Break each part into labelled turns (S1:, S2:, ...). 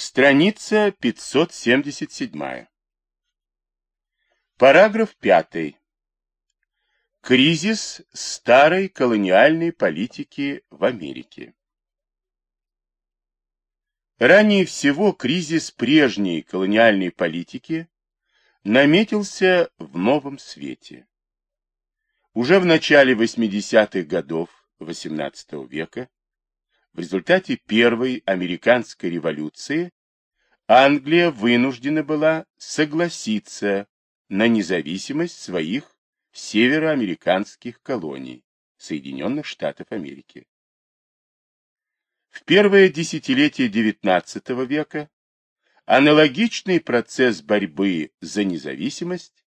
S1: Страница 577. Параграф 5. Кризис старой колониальной политики в Америке. Ранее всего кризис прежней колониальной политики наметился в новом свете. Уже в начале 80-х годов XVIII века в результате Первой американской революции Англия вынуждена была согласиться на независимость своих североамериканских колоний Соединенных Штатов Америки. В первое десятилетие XIX века аналогичный процесс борьбы за независимость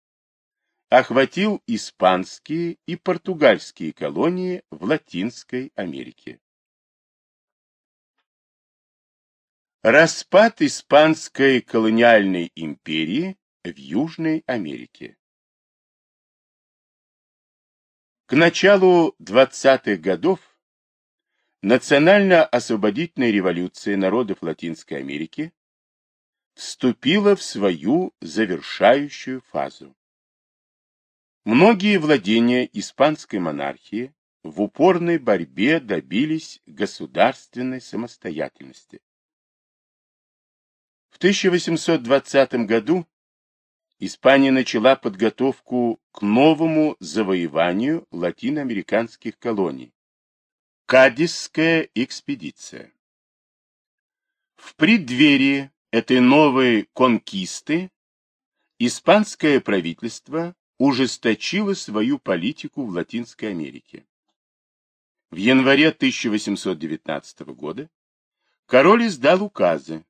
S1: охватил испанские и португальские колонии в Латинской Америке. Распад Испанской колониальной империи в Южной Америке. К началу 20-х годов национально-освободительная революция народов Латинской Америки вступила в свою завершающую фазу. Многие владения испанской монархии в упорной борьбе добились государственной самостоятельности. В 1820 году Испания начала подготовку к новому завоеванию латиноамериканских колоний. Кадисская экспедиция. В преддверии этой новой конкисты испанское правительство ужесточило свою политику в Латинской Америке. В январе 1819 года король издал указы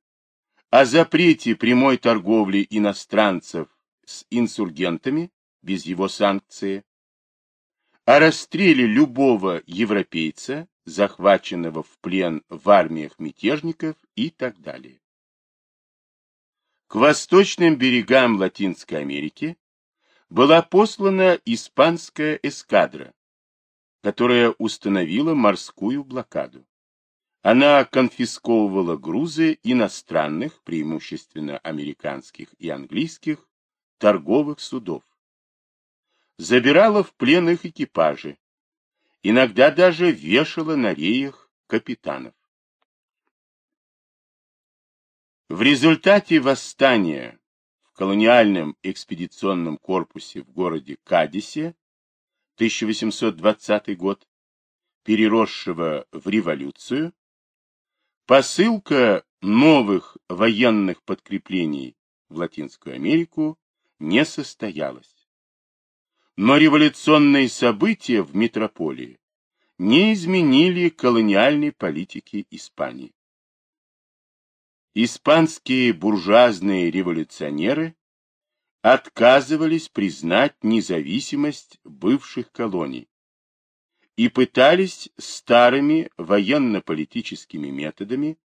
S1: о запрете прямой торговли иностранцев с инсургентами без его санкции, о расстреле любого европейца, захваченного в плен в армиях мятежников и так далее. К восточным берегам Латинской Америки была послана испанская эскадра, которая установила морскую блокаду. Она конфисковывала грузы иностранных, преимущественно американских и английских, торговых судов. Забирала в плен их экипажи, иногда даже вешала на реях капитанов. В результате восстания в колониальном экспедиционном корпусе в городе Кадисе 1820 год, переросшего в революцию, Посылка новых военных подкреплений в Латинскую Америку не состоялась. Но революционные события в метрополии не изменили колониальной политики Испании. Испанские буржуазные революционеры отказывались признать независимость бывших колоний и пытались старыми военно-политическими методами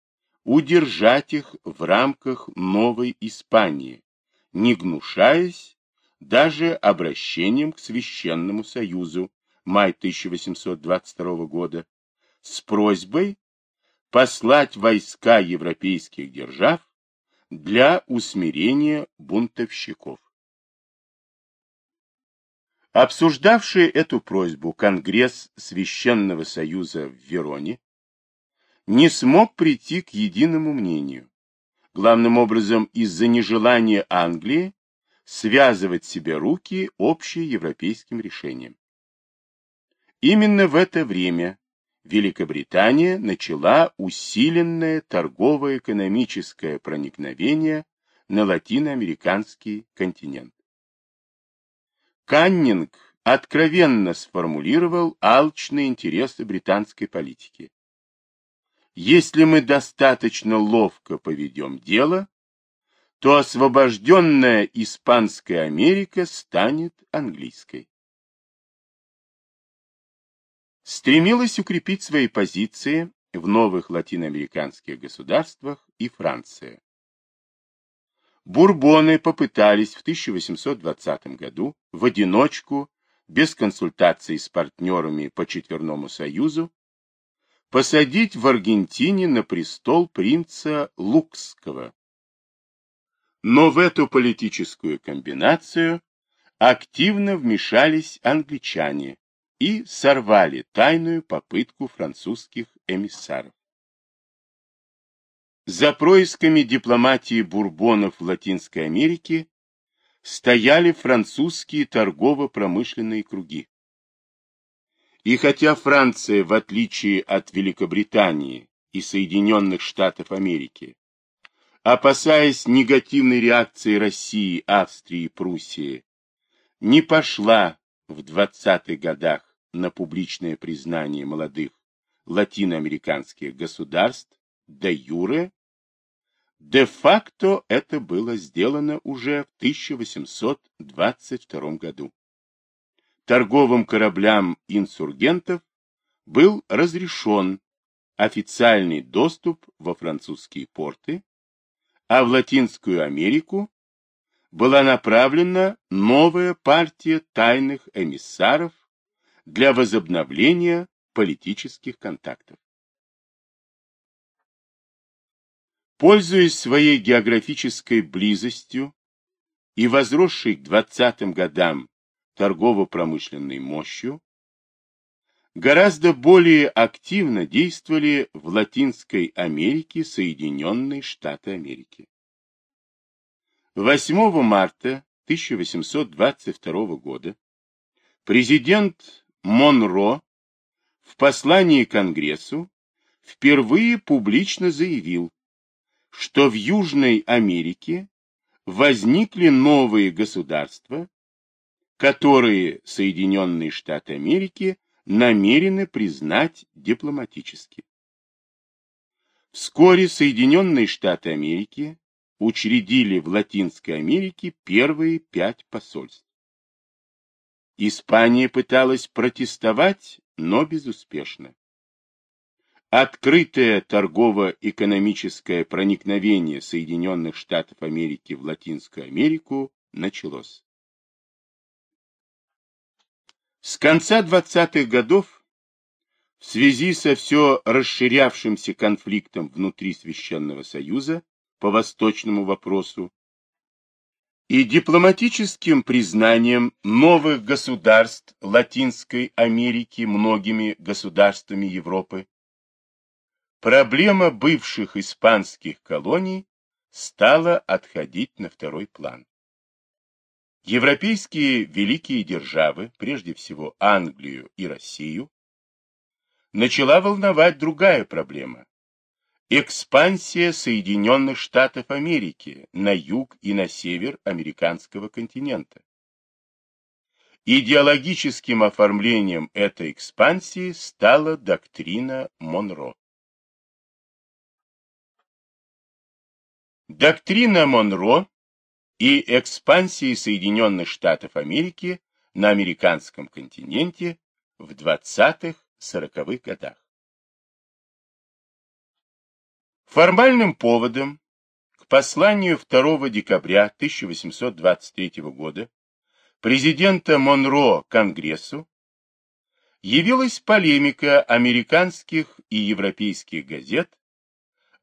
S1: удержать их в рамках новой Испании, не гнушаясь даже обращением к Священному Союзу май 1822 года с просьбой послать войска европейских держав для усмирения бунтовщиков. Обсуждавший эту просьбу Конгресс Священного Союза в Вероне не смог прийти к единому мнению, главным образом из-за нежелания Англии связывать себе руки общеевропейским решением. Именно в это время Великобритания начала усиленное торгово-экономическое проникновение на латиноамериканский континент. Каннинг откровенно сформулировал алчные интересы британской политики. Если мы достаточно ловко поведем дело, то освобожденная Испанская Америка станет английской. Стремилась укрепить свои позиции в новых латиноамериканских государствах и Франция. Бурбоны попытались в 1820 году в одиночку, без консультаций с партнерами по Четверному Союзу, посадить в Аргентине на престол принца Лукского. Но в эту политическую комбинацию активно вмешались англичане и сорвали тайную попытку французских эмиссаров. За происками дипломатии бурбонов в Латинской Америке стояли французские торгово-промышленные круги. И хотя Франция, в отличие от Великобритании и Соединенных Штатов Америки, опасаясь негативной реакции России, Австрии и Пруссии, не пошла в 20-х годах на публичное признание молодых латиноамериканских государств де юре, де-факто это было сделано уже в 1822 году торговым кораблям инсургентов был разрешен официальный доступ во французские порты, а в Латинскую Америку была направлена новая партия тайных эмиссаров для возобновления политических контактов. Пользуясь своей географической близостью и возросшей к 20-м годам торгово-промышленной мощью, гораздо более активно действовали в Латинской Америке Соединенные Штаты Америки. 8 марта 1822 года президент Монро в послании Конгрессу впервые публично заявил, что в Южной Америке возникли новые государства, которые Соединенные Штаты Америки намерены признать дипломатически. Вскоре Соединенные Штаты Америки учредили в Латинской Америке первые пять посольств. Испания пыталась протестовать, но безуспешно. Открытое торгово-экономическое проникновение Соединенных Штатов Америки в Латинскую Америку началось. С конца 20-х годов в связи со все расширявшимся конфликтом внутри Священного Союза по восточному вопросу и дипломатическим признанием новых государств Латинской Америки многими государствами Европы, проблема бывших испанских колоний стала отходить на второй план. Европейские великие державы, прежде всего Англию и Россию, начала волновать другая проблема – экспансия Соединенных Штатов Америки на юг и на север американского континента. Идеологическим оформлением этой экспансии стала доктрина Монро. Доктрина Монро и экспансии Соединенных Штатов Америки на американском континенте в 20-40-х годах. Формальным поводом к посланию 2 декабря 1823 года президента Монро Конгрессу явилась полемика американских и европейских газет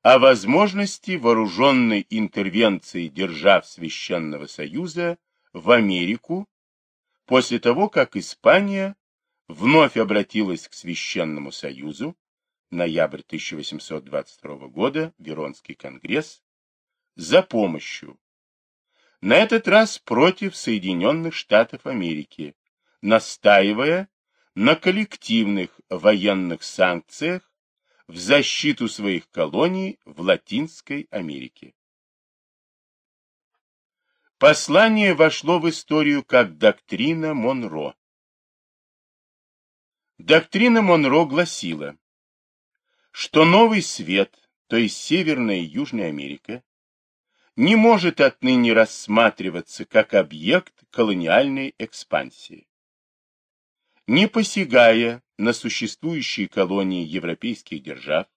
S1: о возможности вооруженной интервенции держав Священного Союза в Америку после того, как Испания вновь обратилась к Священному Союзу, ноябрь 1822 года, Веронский конгресс, за помощью. На этот раз против Соединенных Штатов Америки, настаивая на коллективных военных санкциях в защиту своих колоний в Латинской Америке. Послание вошло в историю как доктрина Монро. Доктрина Монро гласила, что новый свет, то есть Северная и Южная Америка, не может отныне рассматриваться как объект колониальной экспансии. Не посягая на существующие колонии европейских держав,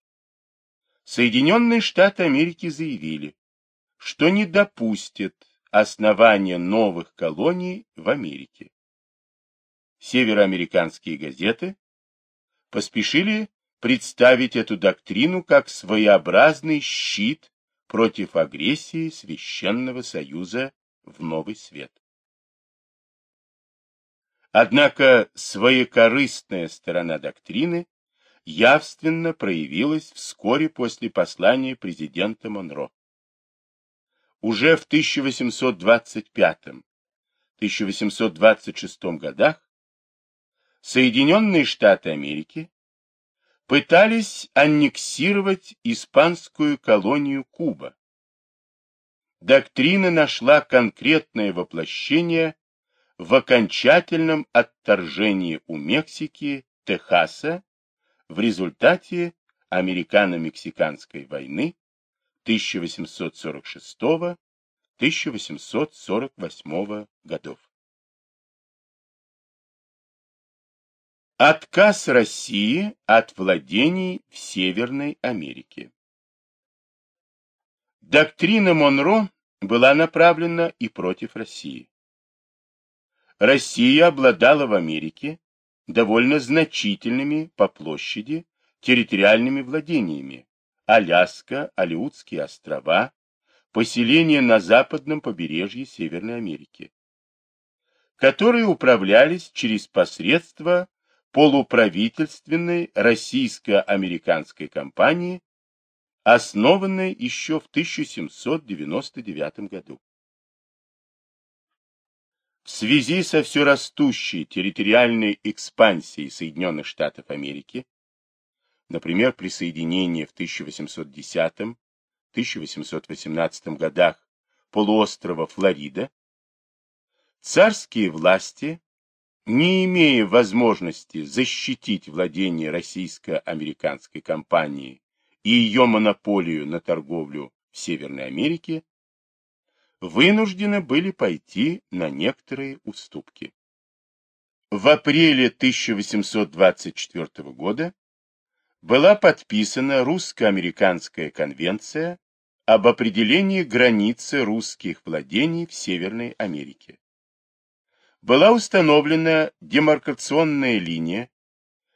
S1: Соединенные Штаты Америки заявили, что не допустят основания новых колоний в Америке. Североамериканские газеты поспешили представить эту доктрину как своеобразный щит против агрессии Священного Союза в новый свет. Однако своекорыстная сторона доктрины явственно проявилась вскоре после послания президента Монро. Уже в 1825-1826 годах Соединенные Штаты Америки пытались аннексировать испанскую колонию Куба. Доктрина нашла конкретное воплощение в окончательном отторжении у Мексики Техаса в результате Американо-Мексиканской войны 1846-1848 годов. Отказ России от владений в Северной Америке Доктрина Монро была направлена и против России. Россия обладала в Америке довольно значительными по площади территориальными владениями Аляска, Алиутские острова, поселения на западном побережье Северной Америки, которые управлялись через посредство полуправительственной российско-американской компании, основанной еще в 1799 году. Связи со все растущей территориальной экспансией Соединенных Штатов Америки, например, присоединение в 1810-1818 годах полуострова Флорида, царские власти не имея возможности защитить владение российско-американской компании и ее монополию на торговлю в Северной Америке, вынуждены были пойти на некоторые уступки. В апреле 1824 года была подписана русско-американская конвенция об определении границы русских владений в Северной Америке была установлена демаркационная линия,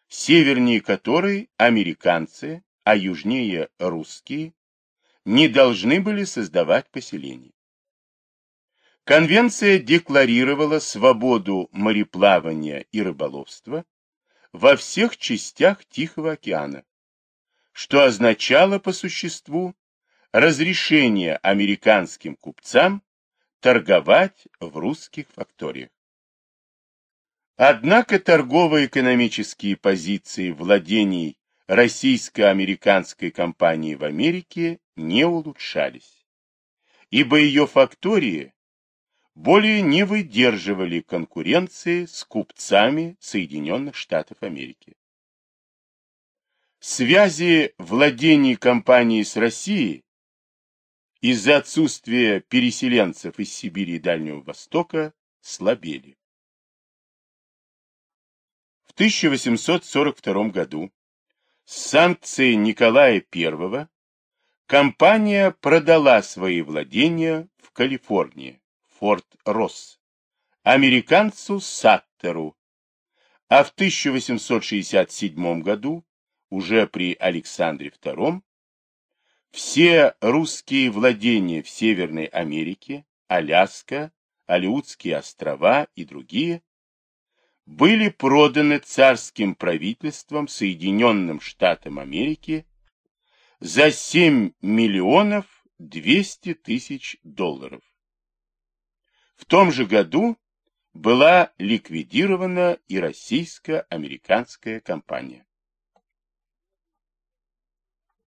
S1: севернее которой американцы, а южнее русские, не должны были создавать поселений. Конвенция декларировала свободу мореплавания и рыболовства во всех частях Тихого океана, что означало по существу разрешение американским купцам торговать в русских факториях. Однако торгово-экономические позиции владений российско-американской компании в Америке не улучшались, ибо ее фактории более не выдерживали конкуренции с купцами Соединенных Штатов Америки. Связи владений компании с Россией из-за отсутствия переселенцев из Сибири и Дальнего Востока слабели. 1842 году с санкцией Николая I компания продала свои владения в Калифорнии, Форт Росс, американцу Саттеру, а в 1867 году, уже при Александре II, все русские владения в Северной Америке, Аляска, Алиутские острова и другие были проданы царским правительством Соединенным Штатам Америки за 7 миллионов 200 тысяч долларов. В том же году была ликвидирована и российско-американская компания.